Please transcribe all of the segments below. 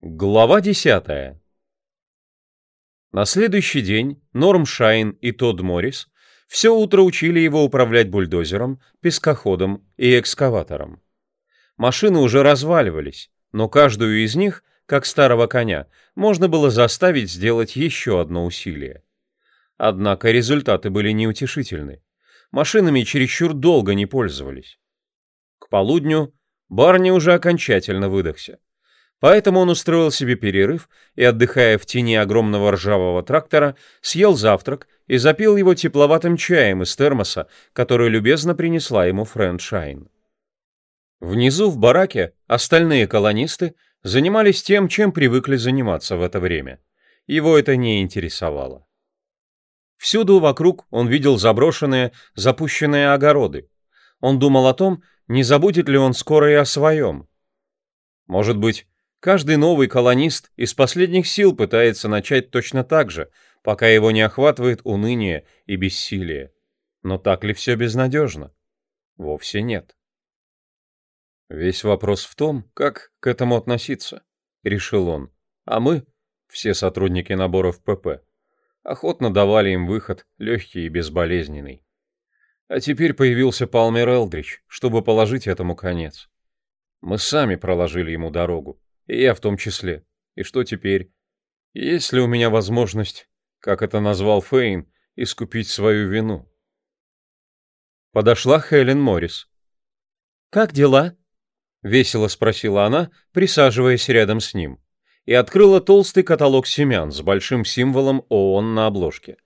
Глава 10. На следующий день Норм Шайн и Тодд Моррис все утро учили его управлять бульдозером, пескоходом и экскаватором. Машины уже разваливались, но каждую из них, как старого коня, можно было заставить сделать еще одно усилие. Однако результаты были неутешительны. Машинами чересчур долго не пользовались. К полудню Барни уже окончательно выдохся. Поэтому он устроил себе перерыв и, отдыхая в тени огромного ржавого трактора, съел завтрак и запил его тепловатым чаем из термоса, который любезно принесла ему Фрэнд Шайн. Внизу в бараке остальные колонисты занимались тем, чем привыкли заниматься в это время. Его это не интересовало. Всюду вокруг он видел заброшенные, запущенные огороды. Он думал о том, не забудет ли он скоро и о своем. Может быть, Каждый новый колонист из последних сил пытается начать точно так же, пока его не охватывает уныние и бессилие. Но так ли все безнадежно? Вовсе нет. Весь вопрос в том, как к этому относиться, решил он. А мы, все сотрудники наборов ПП, охотно давали им выход, легкий и безболезненный. А теперь появился Палмер Элдрич, чтобы положить этому конец. Мы сами проложили ему дорогу. И я в том числе. И что теперь? Есть ли у меня возможность, как это назвал Фейн, искупить свою вину? Подошла Хелен Моррис. «Как дела?» — весело спросила она, присаживаясь рядом с ним, и открыла толстый каталог семян с большим символом ООН на обложке.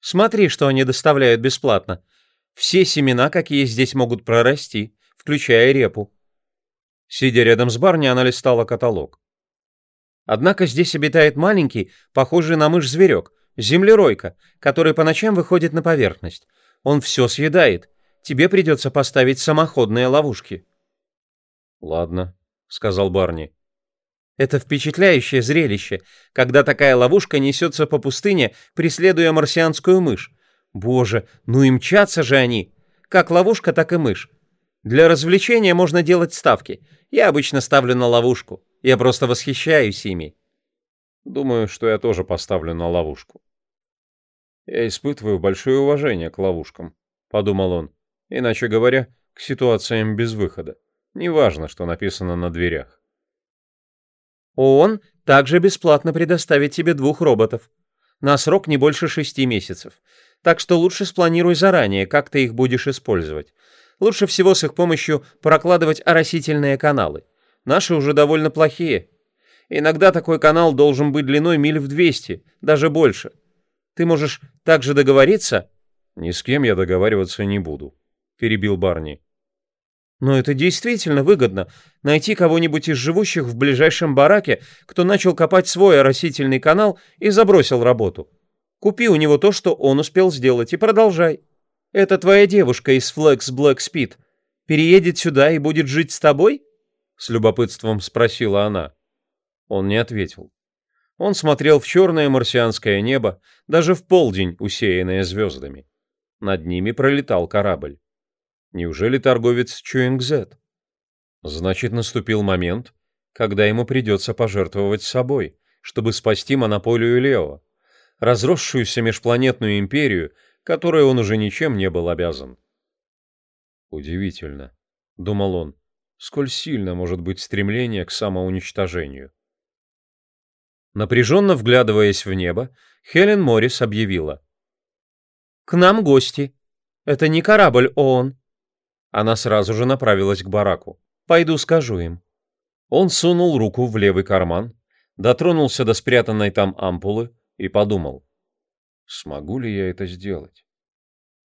«Смотри, что они доставляют бесплатно. Все семена, какие здесь могут прорасти, включая репу. Сидя рядом с барней, она листала каталог. Однако здесь обитает маленький, похожий на мышь зверек, землеройка, который по ночам выходит на поверхность. Он все съедает. Тебе придется поставить самоходные ловушки. «Ладно», — сказал Барни. Это впечатляющее зрелище, когда такая ловушка несется по пустыне, преследуя марсианскую мышь. Боже, ну и мчатся же они! Как ловушка, так и мышь. Для развлечения можно делать ставки. Я обычно ставлю на ловушку. Я просто восхищаюсь ими. Думаю, что я тоже поставлю на ловушку. Я испытываю большое уважение к ловушкам, подумал он. Иначе говоря, к ситуациям без выхода. Неважно, что написано на дверях. ООН также бесплатно предоставит тебе двух роботов. На срок не больше шести месяцев. Так что лучше спланируй заранее, как ты их будешь использовать. Лучше всего с их помощью прокладывать оросительные каналы. Наши уже довольно плохие. Иногда такой канал должен быть длиной миль в 200, даже больше. Ты можешь также договориться? Ни с кем я договариваться не буду, перебил Барни. Но это действительно выгодно найти кого-нибудь из живущих в ближайшем бараке, кто начал копать свой оросительный канал и забросил работу. Купи у него то, что он успел сделать, и продолжай. Это твоя девушка из Flex Black Speed переедет сюда и будет жить с тобой? С любопытством спросила она. Он не ответил. Он смотрел в черное марсианское небо, даже в полдень усеянное звездами. Над ними пролетал корабль. Неужели торговец Чуингзет? Значит, наступил момент, когда ему придется пожертвовать собой, чтобы спасти монополию Лео, разросшуюся межпланетную империю, которой он уже ничем не был обязан. Удивительно, думал он, сколь сильно может быть стремление к самоуничтожению. Напряженно вглядываясь в небо, Хелен Моррис объявила. «К нам гости. Это не корабль ООН». Она сразу же направилась к бараку. «Пойду скажу им». Он сунул руку в левый карман, дотронулся до спрятанной там ампулы и подумал. Смогу ли я это сделать?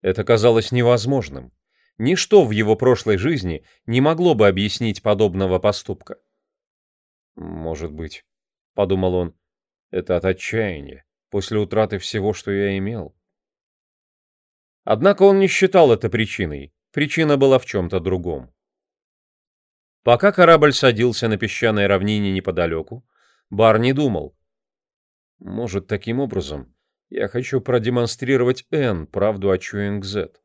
Это казалось невозможным. Ничто в его прошлой жизни не могло бы объяснить подобного поступка. «Может быть», — подумал он, — «это от отчаяния, после утраты всего, что я имел». Однако он не считал это причиной. Причина была в чем-то другом. Пока корабль садился на песчаной равнине неподалеку, Барни думал. Может, таким образом я хочу продемонстрировать Н правду о Чуинг-Зет,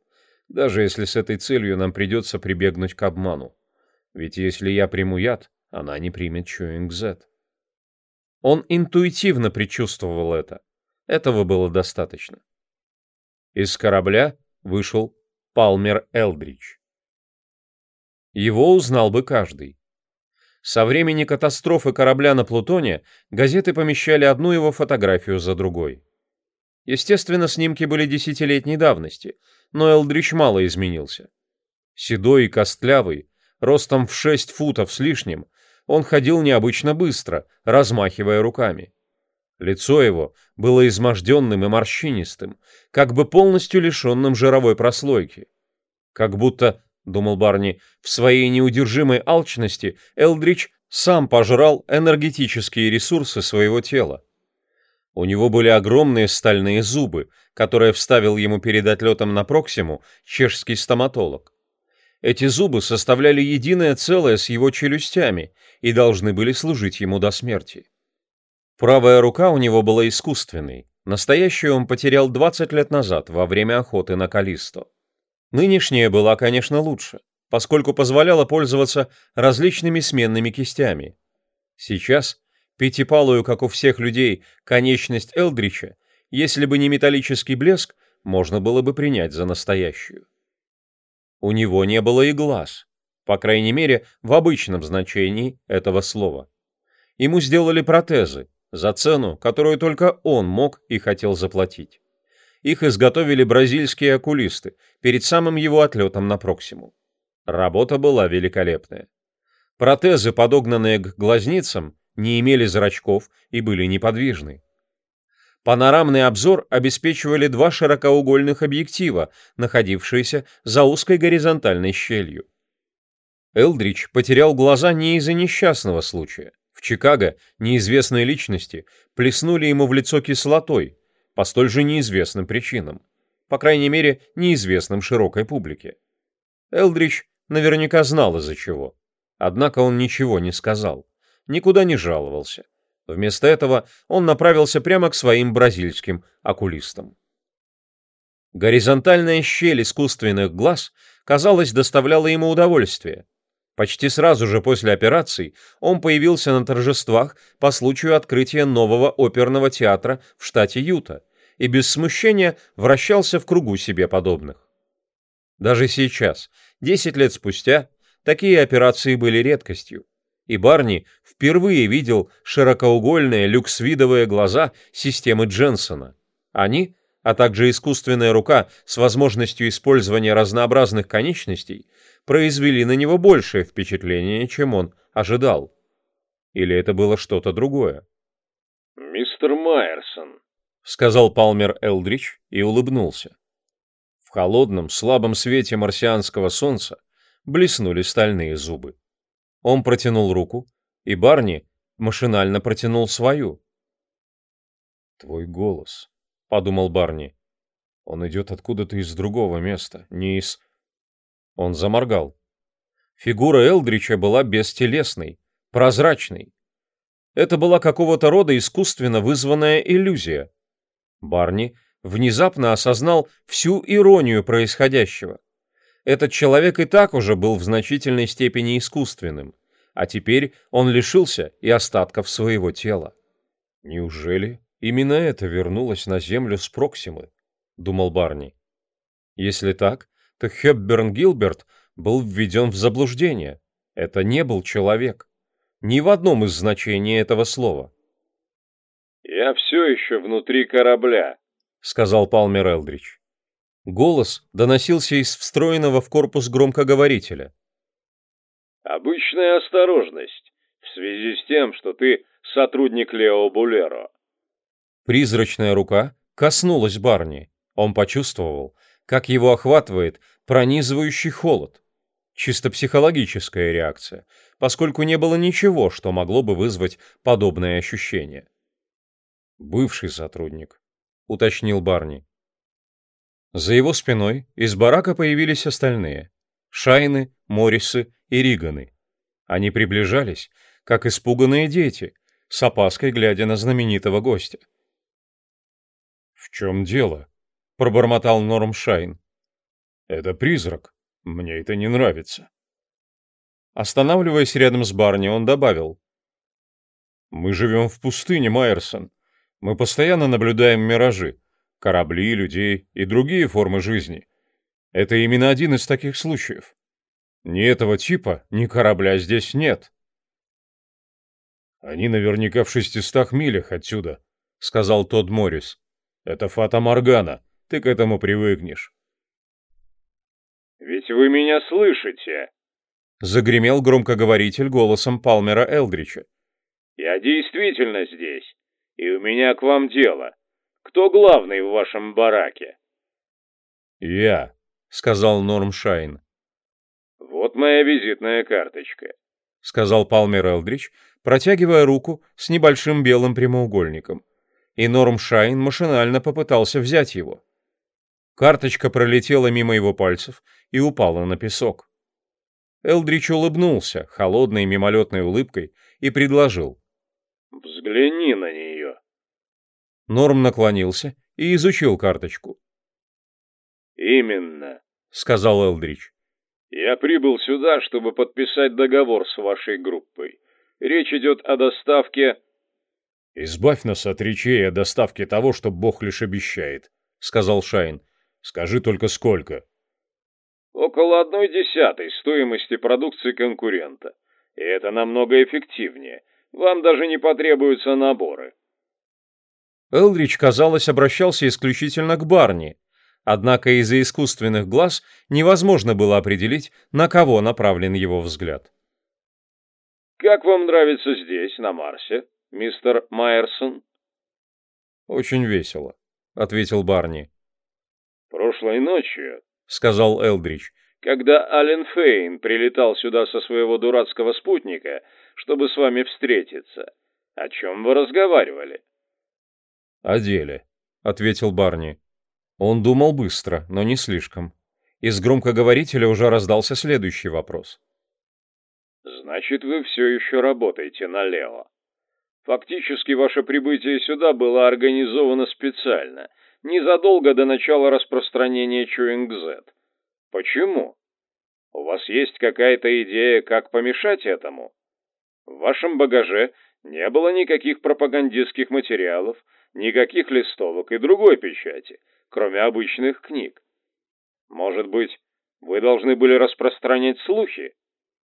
даже если с этой целью нам придется прибегнуть к обману. Ведь если я приму яд, она не примет Чуинг-Зет. Он интуитивно предчувствовал это. Этого было достаточно. Из корабля вышел Палмер Элдрич. Его узнал бы каждый. Со времени катастрофы корабля на Плутоне газеты помещали одну его фотографию за другой. Естественно, снимки были десятилетней давности, но Элдрич мало изменился. Седой и костлявый, ростом в шесть футов с лишним, он ходил необычно быстро, размахивая руками. Лицо его было изможденным и морщинистым, как бы полностью лишенным жировой прослойки. Как будто, думал Барни, в своей неудержимой алчности Элдрич сам пожрал энергетические ресурсы своего тела. У него были огромные стальные зубы, которые вставил ему перед отлетом на Проксиму чешский стоматолог. Эти зубы составляли единое целое с его челюстями и должны были служить ему до смерти. Правая рука у него была искусственной, настоящую он потерял 20 лет назад во время охоты на Калисто. Нынешняя была, конечно, лучше, поскольку позволяла пользоваться различными сменными кистями. Сейчас пятипалую, как у всех людей, конечность Элдрича, если бы не металлический блеск, можно было бы принять за настоящую. У него не было и глаз, по крайней мере, в обычном значении этого слова. Ему сделали протезы, за цену, которую только он мог и хотел заплатить. Их изготовили бразильские окулисты перед самым его отлетом на Проксиму. Работа была великолепная. Протезы, подогнанные к глазницам, не имели зрачков и были неподвижны. Панорамный обзор обеспечивали два широкоугольных объектива, находившиеся за узкой горизонтальной щелью. Элдрич потерял глаза не из-за несчастного случая. В Чикаго неизвестные личности плеснули ему в лицо кислотой по столь же неизвестным причинам, по крайней мере, неизвестным широкой публике. Элдрич наверняка знал из-за чего, однако он ничего не сказал, никуда не жаловался. Вместо этого он направился прямо к своим бразильским окулистам. Горизонтальная щель искусственных глаз, казалось, доставляла ему удовольствие – Почти сразу же после операции он появился на торжествах по случаю открытия нового оперного театра в штате Юта и без смущения вращался в кругу себе подобных. Даже сейчас, 10 лет спустя, такие операции были редкостью, и Барни впервые видел широкоугольные люксвидовые глаза системы Дженсона. Они, а также искусственная рука с возможностью использования разнообразных конечностей – произвели на него большее впечатление, чем он ожидал. Или это было что-то другое? «Мистер Майерсон», — сказал Палмер Элдрич и улыбнулся. В холодном, слабом свете марсианского солнца блеснули стальные зубы. Он протянул руку, и Барни машинально протянул свою. «Твой голос», — подумал Барни. «Он идет откуда-то из другого места, не из...» Он заморгал. Фигура Элдрича была бестелесной, прозрачной. Это была какого-то рода искусственно вызванная иллюзия. Барни внезапно осознал всю иронию происходящего. Этот человек и так уже был в значительной степени искусственным, а теперь он лишился и остатков своего тела. Неужели именно это вернулось на Землю с Проксимы? думал Барни. Если так, то Хепберн Гилберт был введен в заблуждение. Это не был человек. Ни в одном из значений этого слова. «Я все еще внутри корабля», — сказал Палмер Элдрич. Голос доносился из встроенного в корпус громкоговорителя. «Обычная осторожность в связи с тем, что ты сотрудник Лео Булеро». Призрачная рука коснулась Барни. Он почувствовал, как его охватывает пронизывающий холод. Чисто психологическая реакция, поскольку не было ничего, что могло бы вызвать подобное ощущение. «Бывший сотрудник», — уточнил Барни. За его спиной из барака появились остальные — Шайны, Моррисы и Риганы. Они приближались, как испуганные дети, с опаской глядя на знаменитого гостя. «В чем дело?» пробормотал Норм Шайн. Это призрак. Мне это не нравится. Останавливаясь рядом с Барни, он добавил: Мы живем в пустыне, Майерсон. Мы постоянно наблюдаем миражи, корабли, людей и другие формы жизни. Это именно один из таких случаев. Ни этого типа, ни корабля здесь нет. Они наверняка в шестистах милях отсюда, сказал Тодд Моррис. Это Фата Моргана. Ты к этому привыкнешь. Ведь вы меня слышите, загремел громкоговоритель голосом Палмера Элдрича. Я действительно здесь, и у меня к вам дело. Кто главный в вашем бараке? Я, сказал Норм Шайн. Вот моя визитная карточка, сказал Палмер Элдрич, протягивая руку с небольшим белым прямоугольником. И Норм Шайн машинально попытался взять его. Карточка пролетела мимо его пальцев и упала на песок. Элдрич улыбнулся холодной мимолетной улыбкой и предложил. «Взгляни на нее». Норм наклонился и изучил карточку. «Именно», — сказал Элдрич. «Я прибыл сюда, чтобы подписать договор с вашей группой. Речь идет о доставке...» «Избавь нас от речей о доставке того, что Бог лишь обещает», — сказал Шайн. «Скажи только сколько». «Около одной десятой стоимости продукции конкурента. И это намного эффективнее. Вам даже не потребуются наборы». Элрич, казалось, обращался исключительно к Барни, однако из-за искусственных глаз невозможно было определить, на кого направлен его взгляд. «Как вам нравится здесь, на Марсе, мистер Майерсон?» «Очень весело», — ответил Барни. «Прошлой ночью», — сказал Элдрич, «когда Ален Фейн прилетал сюда со своего дурацкого спутника, чтобы с вами встретиться, о чем вы разговаривали?» «О деле», — ответил Барни. Он думал быстро, но не слишком. Из громкоговорителя уже раздался следующий вопрос. «Значит, вы все еще работаете на Лео. Фактически, ваше прибытие сюда было организовано специально, незадолго до начала распространения Чуинг-Z. Почему? У вас есть какая-то идея, как помешать этому? В вашем багаже не было никаких пропагандистских материалов, никаких листовок и другой печати, кроме обычных книг. Может быть, вы должны были распространять слухи?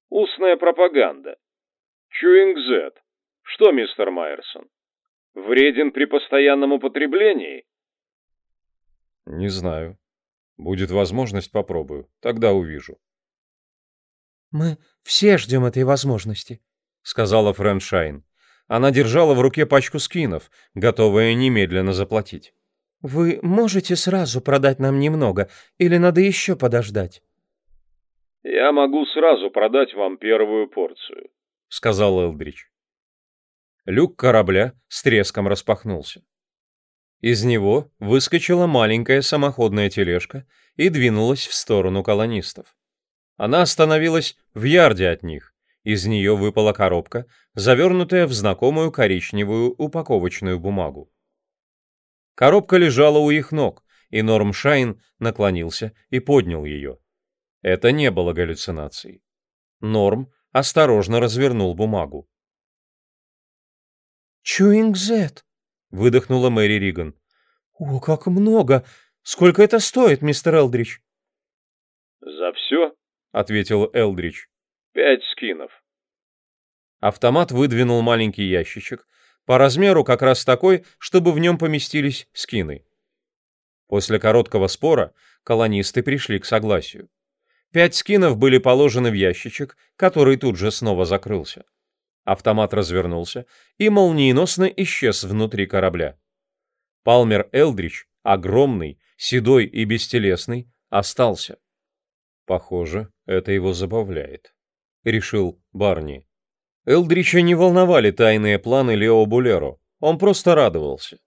Устная пропаганда. Чуинг-Z. Что, мистер Майерсон? Вреден при постоянном употреблении? Не знаю. Будет возможность, попробую. Тогда увижу. Мы все ждем этой возможности, сказала Фрэншайн. Она держала в руке пачку скинов, готовая немедленно заплатить. «Вы можете сразу продать нам немного, или надо еще подождать?» «Я могу сразу продать вам первую порцию», — сказал Элдрич. Люк корабля с треском распахнулся. Из него выскочила маленькая самоходная тележка и двинулась в сторону колонистов. Она остановилась в ярде от них, из нее выпала коробка, завернутая в знакомую коричневую упаковочную бумагу. Коробка лежала у их ног, и Норм Шайн наклонился и поднял ее. Это не было галлюцинацией. Норм осторожно развернул бумагу. «Чуинг-Зет!» — выдохнула Мэри Риган. «О, как много! Сколько это стоит, мистер Элдрич?» «За все?» — ответил Элдрич. Пять скинов. Автомат выдвинул маленький ящичек, по размеру как раз такой, чтобы в нем поместились скины. После короткого спора колонисты пришли к согласию. Пять скинов были положены в ящичек, который тут же снова закрылся. Автомат развернулся и молниеносно исчез внутри корабля. Палмер Элдрич, огромный, седой и бестелесный, остался. Похоже, это его забавляет. — решил Барни. Элдрича не волновали тайные планы Лео Булеро, он просто радовался.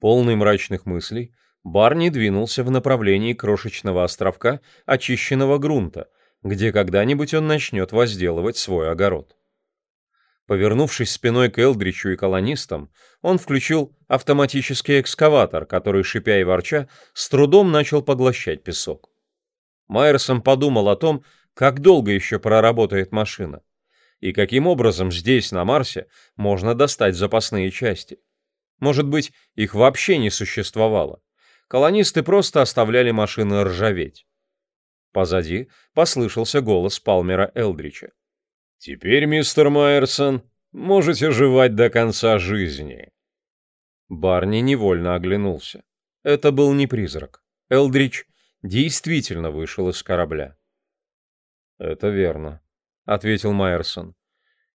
Полный мрачных мыслей, Барни двинулся в направлении крошечного островка очищенного грунта, где когда-нибудь он начнет возделывать свой огород. Повернувшись спиной к Элдричу и колонистам, он включил автоматический экскаватор, который, шипя и ворча, с трудом начал поглощать песок. Майерсон подумал о том, как долго еще проработает машина? И каким образом здесь, на Марсе, можно достать запасные части? Может быть, их вообще не существовало. Колонисты просто оставляли машины ржаветь. Позади послышался голос Палмера Элдрича. «Теперь, мистер Майерсон, можете жевать до конца жизни». Барни невольно оглянулся. Это был не призрак. Элдрич действительно вышел из корабля. «Это верно», — ответил Майерсон.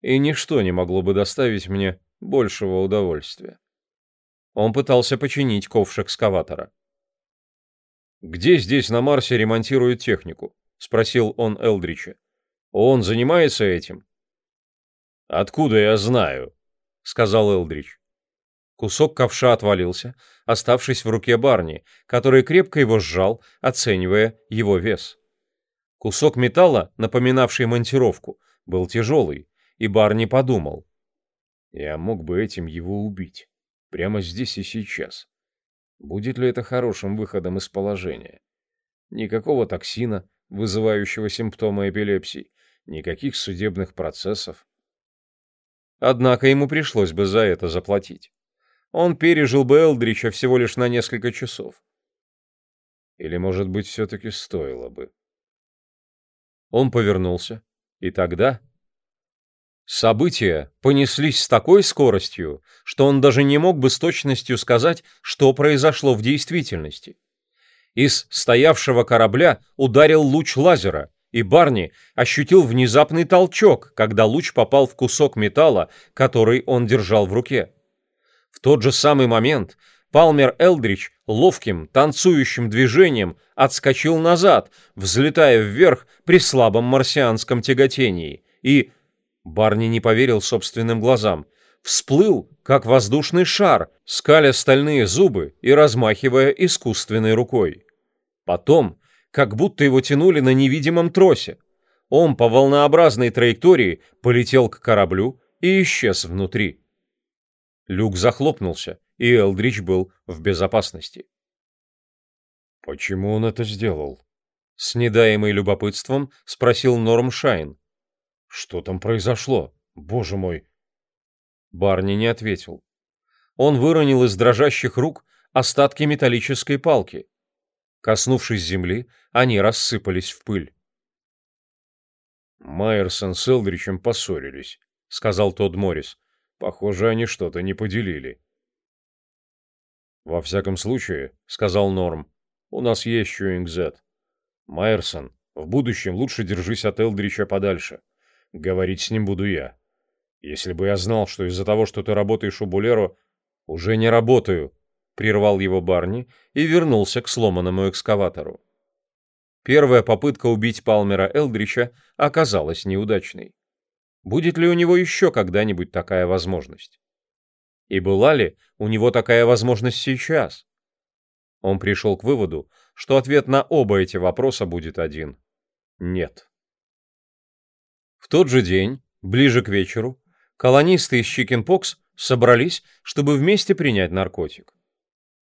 «И ничто не могло бы доставить мне большего удовольствия». Он пытался починить ковш экскаватора. «Где здесь на Марсе ремонтируют технику?» — спросил он Элдрича. «Он занимается этим?» «Откуда я знаю?» — сказал Элдрич. Кусок ковша отвалился, оставшись в руке Барни, который крепко его сжал, оценивая его вес. Кусок металла, напоминавший монтировку, был тяжелый, и Барни подумал. «Я мог бы этим его убить, прямо здесь и сейчас. Будет ли это хорошим выходом из положения? Никакого токсина, вызывающего симптомы эпилепсии, никаких судебных процессов. Однако ему пришлось бы за это заплатить. Он пережил бы Элдрича всего лишь на несколько часов. Или, может быть, все-таки стоило бы. Он повернулся, и тогда События понеслись с такой скоростью, что он даже не мог бы с точностью сказать, что произошло в действительности. Из стоявшего корабля ударил луч лазера, и Барни ощутил внезапный толчок, когда луч попал в кусок металла, который он держал в руке. В тот же самый момент Палмер Элдрич ловким, танцующим движением отскочил назад, взлетая вверх при слабом марсианском тяготении, и Барни не поверил собственным глазам. Всплыл, как воздушный шар, скаля стальные зубы и размахивая искусственной рукой. Потом, как будто его тянули на невидимом тросе, он по волнообразной траектории полетел к кораблю и исчез внутри. Люк захлопнулся, и Элдрич был в безопасности. «Почему он это сделал?» С недаемой любопытством спросил Норм Шайн, что там произошло? Боже мой!» Барни не ответил. Он выронил из дрожащих рук остатки металлической палки. Коснувшись земли, они рассыпались в пыль. «Майерсон с Элдричем поссорились», — сказал Тодд Моррис. «Похоже, они что-то не поделили». «Во всяком случае», — сказал Норм, — «у нас есть Чуинг-Зет. Майерсон, в будущем лучше держись от Элдрича подальше. Говорить с ним буду я. Если бы я знал, что из-за того, что ты работаешь у Булеро, уже не работаю, прервал его Барни и вернулся к сломанному экскаватору. Первая попытка убить Палмера Элдрича оказалась неудачной. Будет ли у него еще когда-нибудь такая возможность? И была ли у него такая возможность сейчас? Он пришел к выводу, что ответ на оба эти вопроса будет один – нет. В тот же день, ближе к вечеру, колонисты из Чикенпокс собрались, чтобы вместе принять наркотик.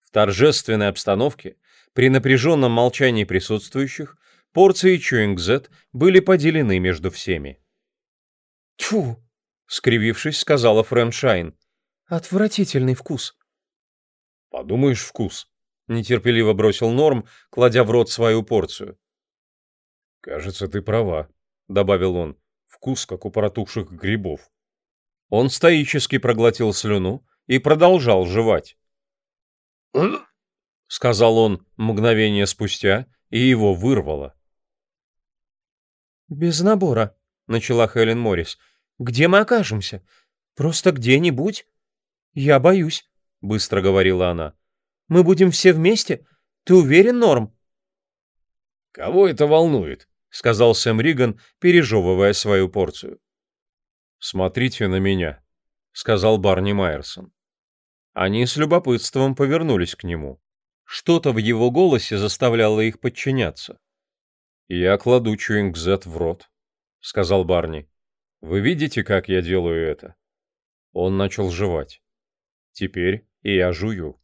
В торжественной обстановке, при напряженном молчании присутствующих, порции Чуингзет были поделены между всеми. «Тьфу!» — скривившись, сказала Фрэншайн. «Отвратительный вкус». «Подумаешь, вкус», — нетерпеливо бросил Норм, кладя в рот свою порцию. «Кажется, ты права», — добавил он вкус, как у протухших грибов. Он стоически проглотил слюну и продолжал жевать. сказал он мгновение спустя, и его вырвало. «Без набора», — начала Хелен Моррис. «Где мы окажемся? Просто где-нибудь?» «Я боюсь», — быстро говорила она. «Мы будем все вместе? Ты уверен, Норм?» «Кого это волнует?» — сказал Сэм Риган, пережевывая свою порцию. «Смотрите на меня», — сказал Барни Майерсон. Они с любопытством повернулись к нему. Что-то в его голосе заставляло их подчиняться. «Я кладу Чуингзет в рот», — сказал Барни. «Вы видите, как я делаю это?» Он начал жевать. «Теперь и я жую».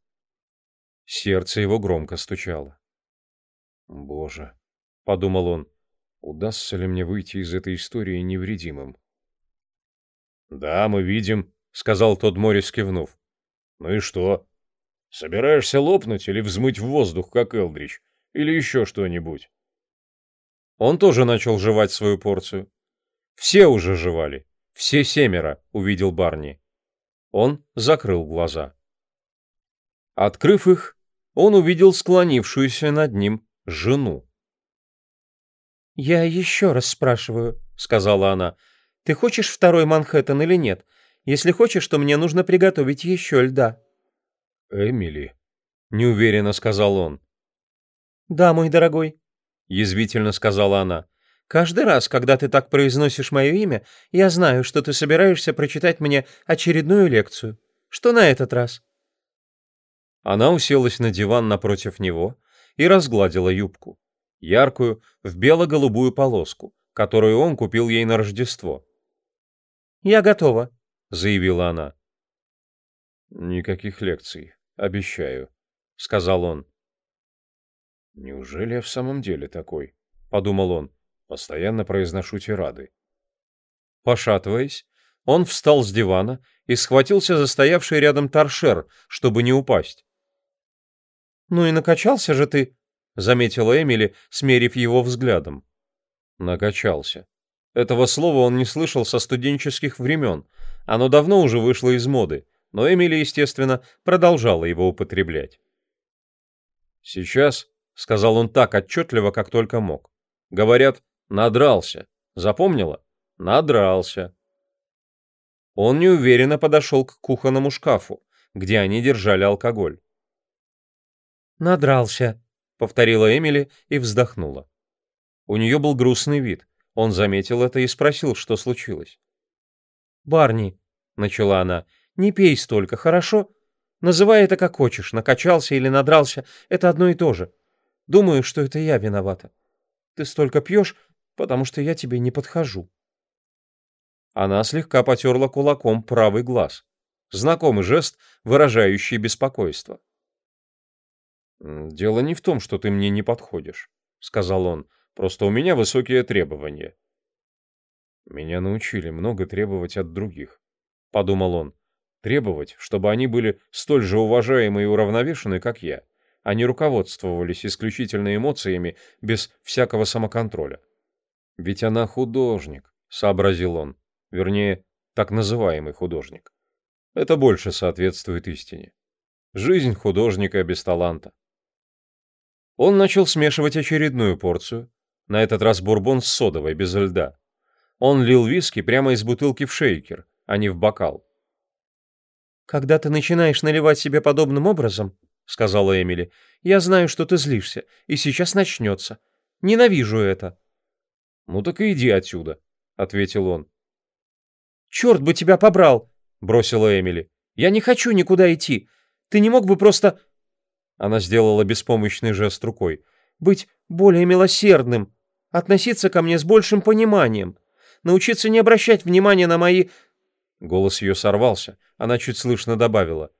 Сердце его громко стучало. «Боже», — подумал он, Удастся ли мне выйти из этой истории невредимым? «Да, мы видим», — сказал тот Морис, кивнув. «Ну и что? Собираешься лопнуть или взмыть в воздух, как Элдрич? Или еще что-нибудь?» Он тоже начал жевать свою порцию. Все уже жевали. Все семеро, увидел Барни. Он закрыл глаза. Открыв их, он увидел склонившуюся над ним жену. «Я еще раз спрашиваю», — сказала она, — «ты хочешь второй Манхэттен или нет? Если хочешь, то мне нужно приготовить еще льда». «Эмили», — неуверенно сказал он. «Да, мой дорогой», — язвительно сказала она. «Каждый раз, когда ты так произносишь мое имя, я знаю, что ты собираешься прочитать мне очередную лекцию. Что на этот раз?» Она уселась на диван напротив него и разгладила юбку, яркую, в бело-голубую полоску, которую он купил ей на Рождество. «Я готова», — заявила она. «Никаких лекций, обещаю», — сказал он. «Неужели я в самом деле такой?» — подумал он. «Постоянно произношу тирады». Пошатываясь, он встал с дивана и схватился за стоявший рядом торшер, чтобы не упасть. «Ну и накачался же ты», — заметила Эмили, смерив его взглядом. Накачался. Этого слова он не слышал со студенческих времен. Оно давно уже вышло из моды, но Эмили, естественно, продолжала его употреблять. Сейчас — сказал он так отчетливо, как только мог. «Говорят, надрался. Запомнила? Надрался». Он неуверенно подошел к кухонному шкафу, где они держали алкоголь. «Надрался», — повторила Эмили и вздохнула. У нее был грустный вид. Он заметил это и спросил, что случилось. «Барни», — начала она, — «не пей столько, хорошо? Называй это как хочешь, накачался или надрался, это одно и то же. Думаю, что это я виновата. Ты столько пьешь, потому что я тебе не подхожу». Она слегка потерла кулаком правый глаз. Знакомый жест, выражающий беспокойство. «Дело не в том, что ты мне не подходишь», — сказал он. «Просто у меня высокие требования». «Меня научили много требовать от других», — подумал он. «Требовать, чтобы они были столь же уважаемы и уравновешены, как я. Они руководствовались исключительно эмоциями, без всякого самоконтроля. «Ведь она художник», — сообразил он. Вернее, так называемый художник. Это больше соответствует истине. Жизнь художника без таланта. Он начал смешивать очередную порцию, на этот раз бурбон с содовой, без льда. Он лил виски прямо из бутылки в шейкер, а не в бокал. «Когда ты начинаешь наливать себе подобным образом, — сказала Эмили. «Я знаю, что ты злишься, и сейчас начнется. Ненавижу это». «Ну так и иди отсюда», — ответил он. «Черт бы тебя побрал!» — бросила Эмили. «Я не хочу никуда идти. Ты не мог бы просто...» Она сделала беспомощный жест рукой. «Быть более милосердным, относиться ко мне с большим пониманием, научиться не обращать внимания на мои...» Голос ее сорвался. Она чуть слышно добавила.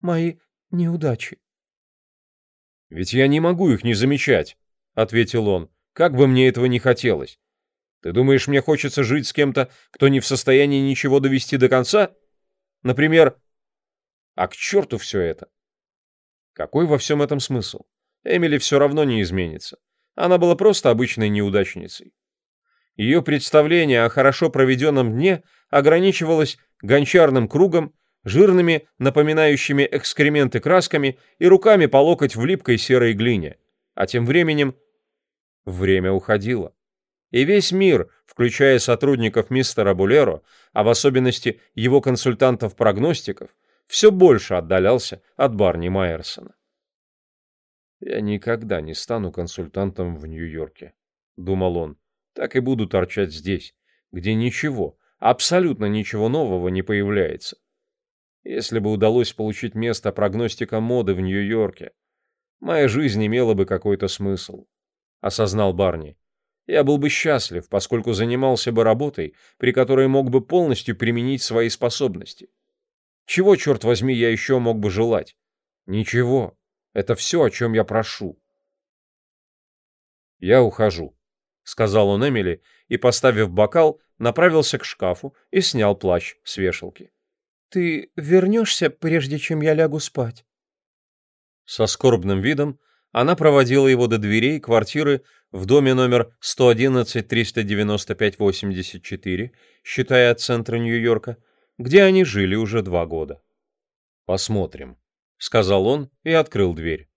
«Мои неудачи. «Ведь я не могу их не замечать», — ответил он, — «как бы мне этого не хотелось. Ты думаешь, мне хочется жить с кем-то, кто не в состоянии ничего довести до конца? Например, а к черту все это?» Какой во всем этом смысл? Эмили все равно не изменится. Она была просто обычной неудачницей. Ее представление о хорошо проведенном дне ограничивалось гончарным кругом жирными, напоминающими экскременты красками и руками по локоть в липкой серой глине. А тем временем время уходило. И весь мир, включая сотрудников мистера Булеро, а в особенности его консультантов-прогностиков, все больше отдалялся от Барни Майерсона. «Я никогда не стану консультантом в Нью-Йорке», — думал он. «Так и буду торчать здесь, где ничего, абсолютно ничего нового не появляется. Если бы удалось получить место прогностика моды в Нью-Йорке, моя жизнь имела бы какой-то смысл, — осознал Барни. Я был бы счастлив, поскольку занимался бы работой, при которой мог бы полностью применить свои способности. Чего, черт возьми, я еще мог бы желать? Ничего. Это все, о чем я прошу. «Я ухожу», — сказал он Эмили и, поставив бокал, направился к шкафу и снял плащ с вешалки. «Ты вернешься, прежде чем я лягу спать?» Со скорбным видом она проводила его до дверей квартиры в доме номер 111-395-84, считая от центра Нью-Йорка, где они жили уже два года. «Посмотрим», — сказал он и открыл дверь.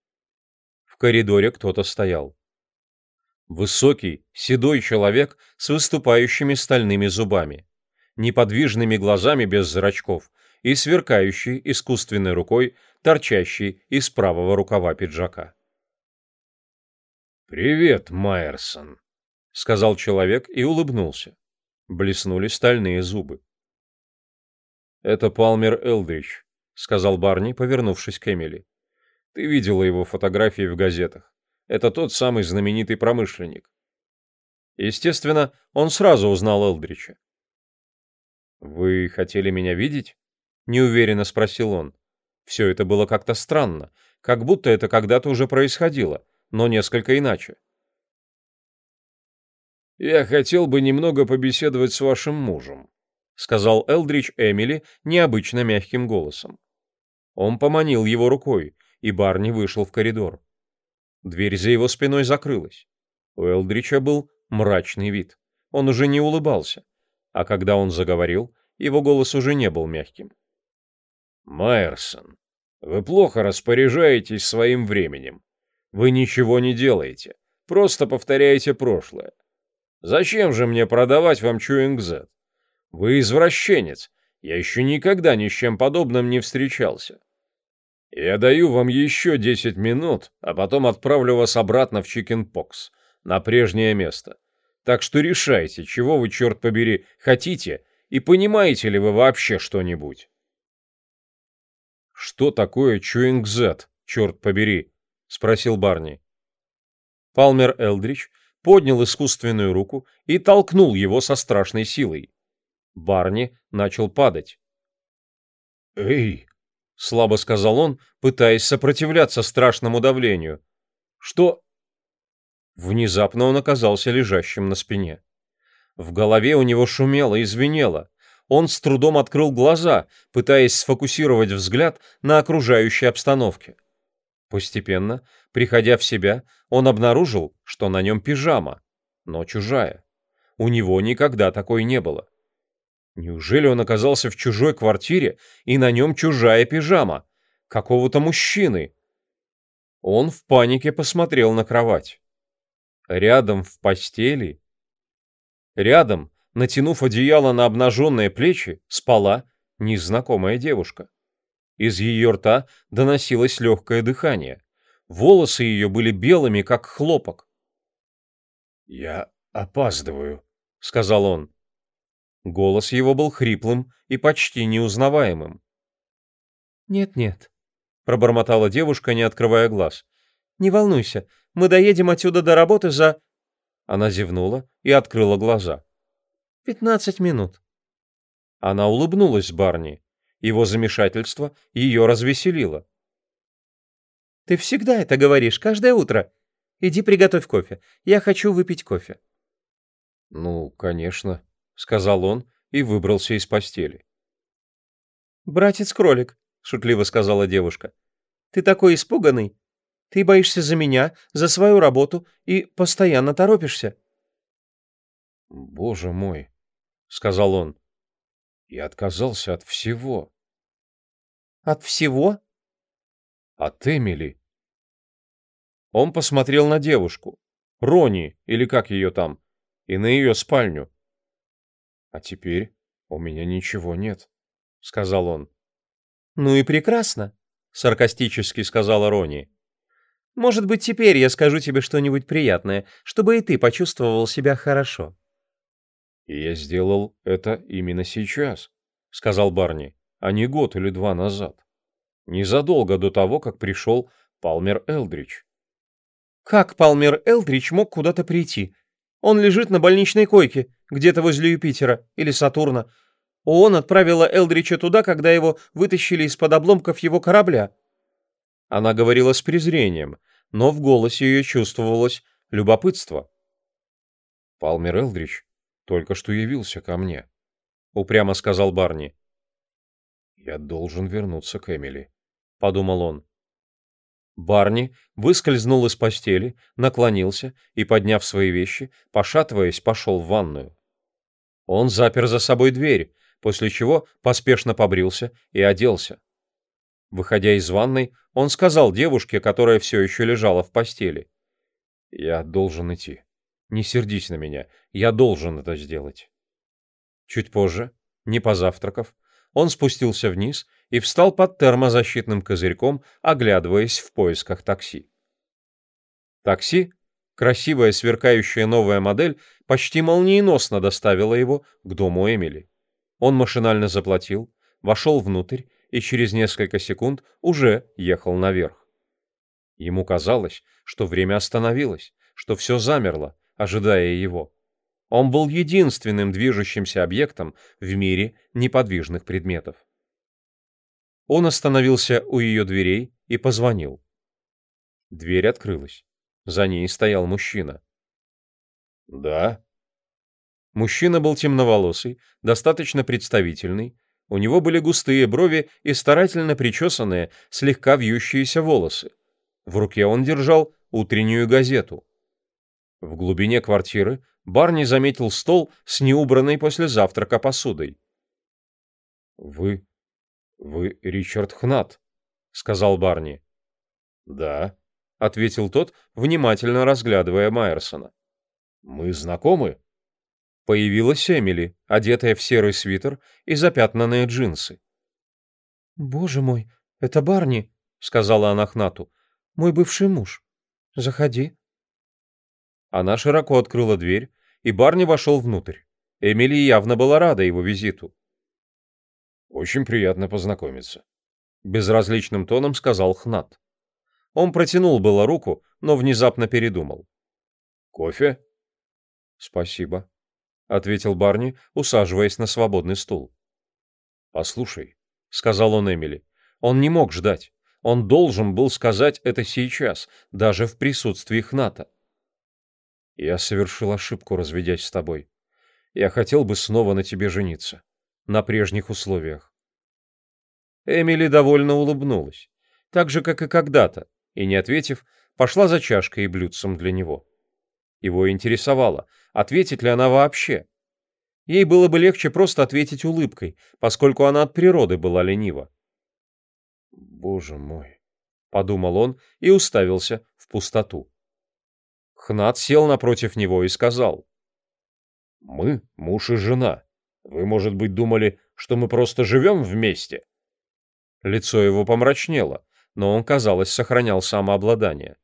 В коридоре кто-то стоял. Высокий, седой человек с выступающими стальными зубами, неподвижными глазами без зрачков и сверкающей искусственной рукой, торчащей из правого рукава пиджака. «Привет, Майерсон», — сказал человек и улыбнулся. Блеснули стальные зубы. «Это Палмер Элдрич», — сказал Барни, повернувшись к Эмили. «Ты видела его фотографии в газетах. Это тот самый знаменитый промышленник. Естественно, он сразу узнал Элдрича. «Вы хотели меня видеть?» — неуверенно спросил он. Все это было как-то странно, как будто это когда-то уже происходило, но несколько иначе. «Я хотел бы немного побеседовать с вашим мужем», — сказал Элдрич Эмили необычно мягким голосом. Он поманил его рукой, и Барни вышел в коридор. Дверь за его спиной закрылась. У Элдрича был мрачный вид. Он уже не улыбался. А когда он заговорил, его голос уже не был мягким. «Майерсон, вы плохо распоряжаетесь своим временем. Вы ничего не делаете, просто повторяете прошлое. Зачем же мне продавать вам Чуинг-Зет? Вы извращенец, я еще никогда ни с чем подобным не встречался. Я даю вам еще 10 минут, а потом отправлю вас обратно в Чикенпокс, на прежнее место. Так что решайте, чего вы, черт побери, хотите, и понимаете ли вы вообще что-нибудь. «Что такое Чуингзет, черт побери?» — спросил Барни. Палмер Элдрич поднял искусственную руку и толкнул его со страшной силой. Барни начал падать. «Эй, слабо сказал он, пытаясь сопротивляться страшному давлению. Что? Внезапно он оказался лежащим на спине. В голове у него шумело и звенело. Он с трудом открыл глаза, пытаясь сфокусировать взгляд на окружающей обстановке. Постепенно, приходя в себя, он обнаружил, что на нем пижама, но чужая. У него никогда такой не было. Неужели он оказался в чужой квартире, и на нем чужая пижама? Какого-то мужчины? Он в панике посмотрел на кровать. Рядом в постели... Рядом, натянув одеяло на обнаженные плечи, спала незнакомая девушка. Из ее рта доносилось легкое дыхание. Волосы ее были белыми, как хлопок. «Я опаздываю», — сказал он. Голос его был хриплым и почти неузнаваемым. «Нет-нет», — пробормотала девушка, не открывая глаз. «Не волнуйся, мы доедем отсюда до работы за...» Она зевнула и открыла глаза. «Пятнадцать минут». Она улыбнулась Барни. Его замешательство ее развеселило. «Ты всегда это говоришь, каждое утро. Иди приготовь кофе. Я хочу выпить кофе». «Ну, конечно», сказал он и выбрался из постели. «Братец-кролик», — шутливо сказала девушка, — «ты такой испуганный. Ты боишься за меня, за свою работу и постоянно торопишься». «Боже мой», — сказал он, — «я отказался от всего». «От всего?» «От Эмили». Он посмотрел на девушку, Рони, или как ее там, и на ее спальню. «А теперь у меня ничего нет», — сказал он. «Ну и прекрасно», — саркастически сказала Рони. «Может быть, теперь я скажу тебе что-нибудь приятное, чтобы и ты почувствовал себя хорошо». «И я сделал это именно сейчас», — сказал Барни, «а не год или два назад. Незадолго до того, как пришел Палмер Элдрич». «Как Палмер Элдрич мог куда-то прийти? Он лежит на больничной койке, где-то возле Юпитера или Сатурна. ООН отправила Элдрича туда, когда его вытащили из-под обломков его корабля». Она говорила с презрением, но в голосе ее чувствовалось любопытство. «Палмер Элдрич? Только что явился ко мне», — упрямо сказал Барни. «Я должен вернуться к Эмили», — подумал он. Барни выскользнул из постели, наклонился и, подняв свои вещи, пошатываясь, пошел в ванную. Он запер за собой дверь, после чего поспешно побрился и оделся. Выходя из ванной, он сказал девушке, которая все еще лежала в постели. «Я должен идти. Не сердись на меня. Я должен это сделать». Чуть позже, не позавтракав, он спустился вниз и встал под термозащитным козырьком, оглядываясь в поисках такси. Такси, красивая сверкающая новая модель, почти молниеносно доставила его к дому Эмили. Он машинально заплатил, вошел внутрь и через несколько секунд уже ехал наверх. Ему казалось, что время остановилось, что все замерло, ожидая его. Он был единственным движущимся объектом в мире неподвижных предметов. Он остановился у ее дверей и позвонил. Дверь открылась. За ней стоял мужчина. «Да?» Мужчина был темноволосый, достаточно представительный, у него были густые брови и старательно причесанные, слегка вьющиеся волосы. В руке он держал утреннюю газету. В глубине квартиры Барни заметил стол с неубранной после завтрака посудой. «Вы... вы Ричард Хнат», — сказал Барни. «Да», — ответил тот, внимательно разглядывая Майерсона. «Мы знакомы?» Появилась Эмили, одетая в серый свитер и запятнанные джинсы. «Боже мой, это Барни», — сказала она Хнату. «Мой бывший муж. Заходи». Она широко открыла дверь, и Барни вошел внутрь. Эмили явно была рада его визиту. «Очень приятно познакомиться», — безразличным тоном сказал Хнат. Он протянул было руку, но внезапно передумал. «Кофе?» «Спасибо», ответил Барни, усаживаясь на свободный стул. Послушай, сказал он Эмили. Он не мог ждать. Он должен был сказать это сейчас, даже в присутствии Хната. Я совершил ошибку, разведясь с тобой. Я хотел бы снова на тебе жениться. На прежних условиях. Эмили довольно улыбнулась, так же, как и когда-то, и, не ответив, пошла за чашкой и блюдцем для него. Его интересовало, ответит ли она вообще. Ей было бы легче просто ответить улыбкой, поскольку она от природы была ленива. «Боже мой!» — подумал он и уставился в пустоту. Хнат сел напротив него и сказал. «Мы муж и жена. Вы, может быть, думали, что мы просто живем вместе?» Лицо его помрачнело, но он, казалось, сохранял самообладание.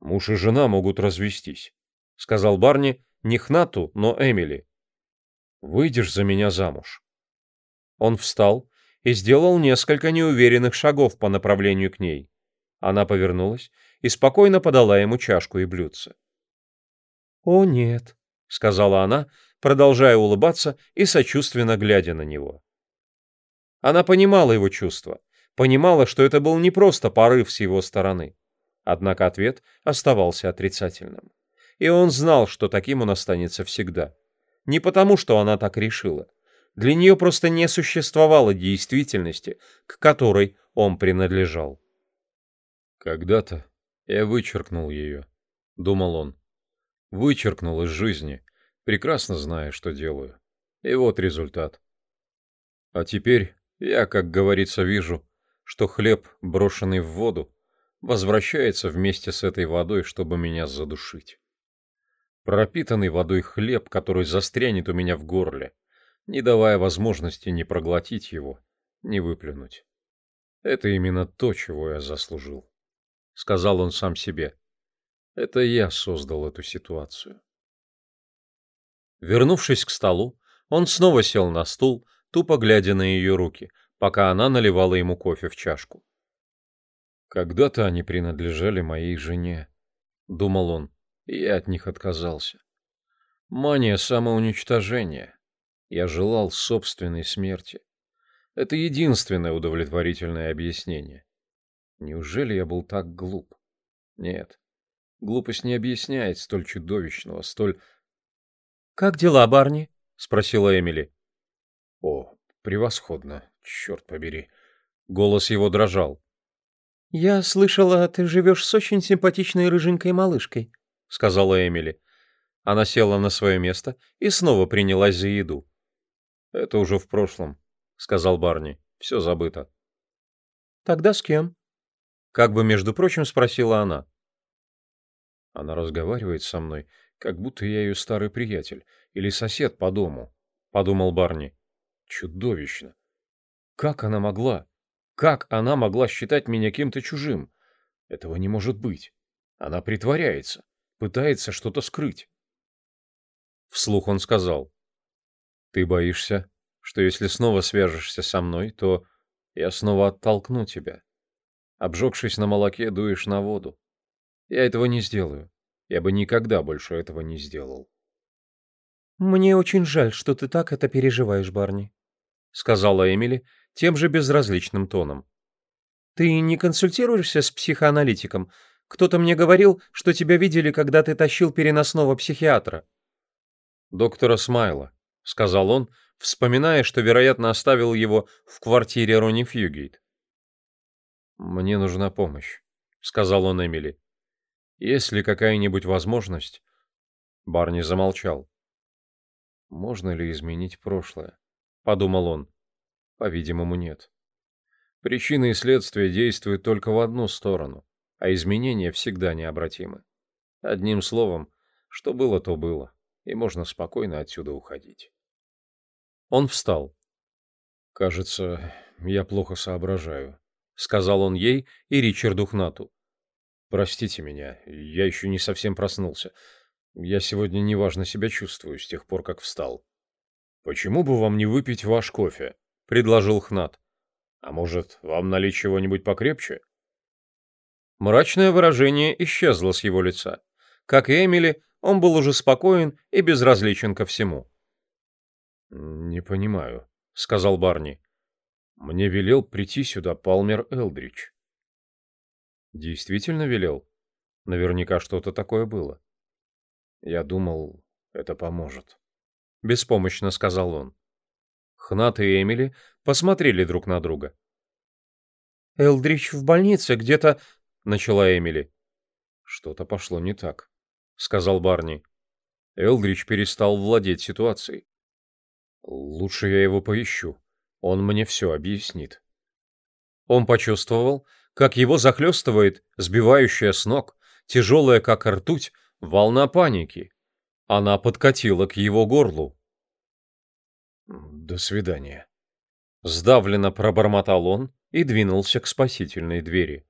Муж и жена могут развестись, сказал Барни не Хнату, но Эмили. Выйдешь за меня замуж. Он встал и сделал несколько неуверенных шагов по направлению к ней. Она повернулась и спокойно подала ему чашку и блюдце. «О, нет», — сказала она, продолжая улыбаться и сочувственно глядя на него. Она понимала его чувства, понимала, что это был не просто порыв с его стороны. Однако ответ оставался отрицательным. И он знал, что таким он останется всегда. Не потому, что она так решила. Для нее просто не существовало действительности, к которой он принадлежал. «Когда-то я вычеркнул ее», — думал он. «Вычеркнул из жизни, прекрасно зная, что делаю. И вот результат. А теперь я, как говорится, вижу, что хлеб, брошенный в воду, возвращается вместе с этой водой, чтобы меня задушить. Пропитанный водой хлеб, который застрянет у меня в горле, не давая возможности ни проглотить его, ни выплюнуть. Это именно то, чего я заслужил. Сказал он сам себе. Это я создал эту ситуацию. Вернувшись к столу, он снова сел на стул, тупо глядя на ее руки, пока она наливала ему кофе в чашку. Когда-то они принадлежали моей жене, думал он, и я от них отказался. Мания самоуничтожения. Я желал собственной смерти. Это единственное удовлетворительное объяснение. Неужели я был так глуп? Нет. Глупость не объясняет столь чудовищного, столь... «Как дела, Барни?» — спросила Эмили. «О, превосходно, черт побери!» Голос его дрожал. «Я слышала, ты живешь с очень симпатичной рыженькой малышкой», — сказала Эмили. Она села на свое место и снова принялась за еду. «Это уже в прошлом», — сказал Барни. «Все забыто». «Тогда с кем?» Как бы, между прочим, спросила она. Она разговаривает со мной, как будто я ее старый приятель или сосед по дому, — подумал Барни. Чудовищно. Как она могла? Как она могла считать меня кем-то чужим? Этого не может быть. Она притворяется, пытается что-то скрыть. Вслух он сказал. Ты боишься, что если снова свяжешься со мной, то я снова оттолкну тебя. Обжегшись на молоке, дуешь на воду. Я этого не сделаю. Я бы никогда больше этого не сделал. «Мне очень жаль, что ты так это переживаешь, Барни», — сказала Эмили тем же безразличным тоном. «Ты не консультируешься с психоаналитиком? Кто-то мне говорил, что тебя видели, когда ты тащил переносного психиатра». «Доктора Смайла», — сказал он, вспоминая, что, вероятно, оставил его в квартире Ронни Фьюгейт. «Мне нужна помощь», — сказал он Эмили. «Есть ли какая-нибудь возможность?» Барни замолчал. «Можно ли изменить прошлое?» — подумал он. «По-видимому, нет. Причины и следствия действуют только в одну сторону, а изменения всегда необратимы. Одним словом, что было, то было, и можно спокойно отсюда уходить». Он встал. «Кажется, я плохо соображаю», — сказал он ей и Ричарду Хнату. «Простите меня, я еще не совсем проснулся. Я сегодня неважно себя чувствую с тех пор, как встал». «Почему бы вам не выпить ваш кофе?» — предложил Хнат. «А может, вам налить чего-нибудь покрепче?» Мрачное выражение исчезло с его лица. Как и Эмили, он был уже спокоен и безразличен ко всему. «Не понимаю», — сказал Барни. Мне велел прийти сюда Палмер Элдрич. Действительно велел? Наверняка что-то такое было. Я думал, это поможет. Беспомощно сказал он. Хнат и Эмили посмотрели друг на друга. «Элдрич в больнице где-то...» — начала Эмили. «Что-то пошло не так», — сказал Барни. Элдрич перестал владеть ситуацией. «Лучше я его поищу», он мне все объяснит. Он почувствовал, как его захлестывает, сбивающая с ног, тяжелая как ртуть, волна паники. Она подкатила к его горлу. «До свидания». Сдавленно пробормотал он и двинулся к спасительной двери.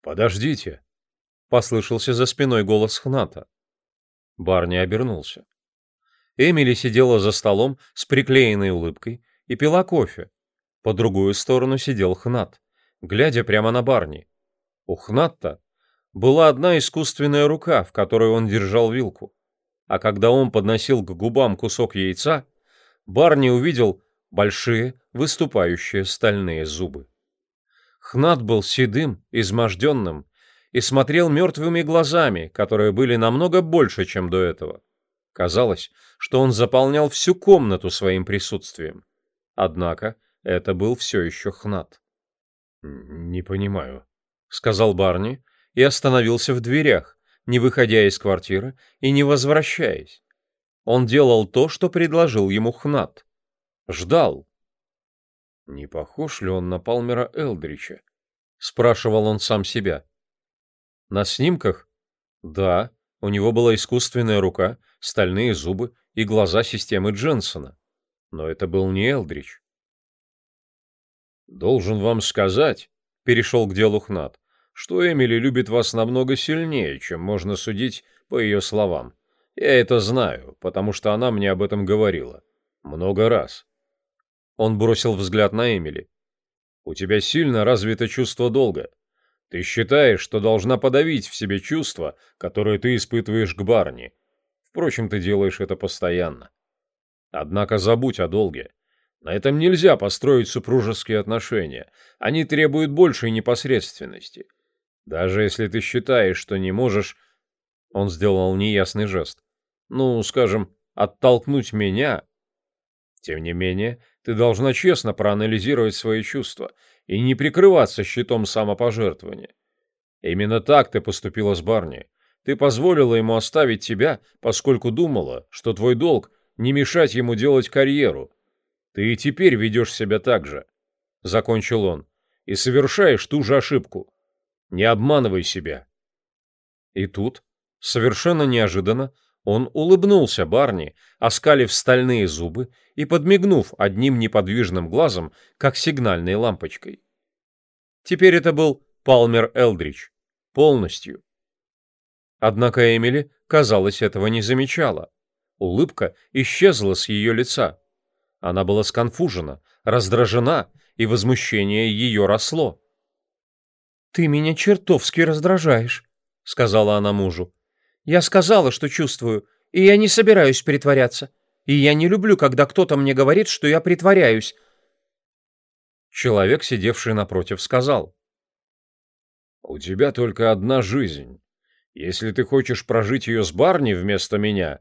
«Подождите!» — послышался за спиной голос Хната. Барни обернулся. Эмили сидела за столом с приклеенной улыбкой и пила кофе. По другую сторону сидел Хнат, глядя прямо на Барни. У Хнатта была одна искусственная рука, в которой он держал вилку. А когда он подносил к губам кусок яйца, Барни увидел большие, выступающие стальные зубы. Хнат был седым, изможденным и смотрел мертвыми глазами, которые были намного больше, чем до этого. Казалось, что он заполнял всю комнату своим присутствием. Однако это был все еще Хнат. «Не понимаю», — сказал Барни и остановился в дверях, не выходя из квартиры и не возвращаясь. Он делал то, что предложил ему Хнат. Ждал. «Не похож ли он на Палмера Элдрича?» — спрашивал он сам себя. На снимках? Да, у него была искусственная рука, стальные зубы и глаза системы Дженсона. Но это был не Элдрич. «Должен вам сказать», — перешел к делу Хнат, «что Эмили любит вас намного сильнее, чем можно судить по ее словам. Я это знаю, потому что она мне об этом говорила. Много раз». Он бросил взгляд на Эмили. «У тебя сильно развито чувство долга. Ты считаешь, что должна подавить в себе чувства, которые ты испытываешь к Барни. Впрочем, ты делаешь это постоянно. Однако забудь о долге. На этом нельзя построить супружеские отношения. Они требуют большей непосредственности. Даже если ты считаешь, что не можешь... Он сделал неясный жест. Ну, скажем, оттолкнуть меня. Тем не менее, ты должна честно проанализировать свои чувства и не прикрываться щитом самопожертвования. Именно так ты поступила с Барни. Ты позволила ему оставить тебя, поскольку думала, что твой долг — не мешать ему делать карьеру. Ты и теперь ведешь себя так же, — закончил он, — и совершаешь ту же ошибку. Не обманывай себя. И тут, совершенно неожиданно, он улыбнулся Барни, оскалив стальные зубы и подмигнув одним неподвижным глазом, как сигнальной лампочкой. Теперь это был Палмер Элдрич. Полностью. Однако Эмили, казалось, этого не замечала. Улыбка исчезла с ее лица. Она была сконфужена, раздражена, и возмущение ее росло. «Ты меня чертовски раздражаешь», — сказала она мужу. «Я сказала, что чувствую, и я не собираюсь притворяться. И я не люблю, когда кто-то мне говорит, что я притворяюсь». Человек, сидевший напротив, сказал. «У тебя только одна жизнь. Если ты хочешь прожить ее с Барни вместо меня...»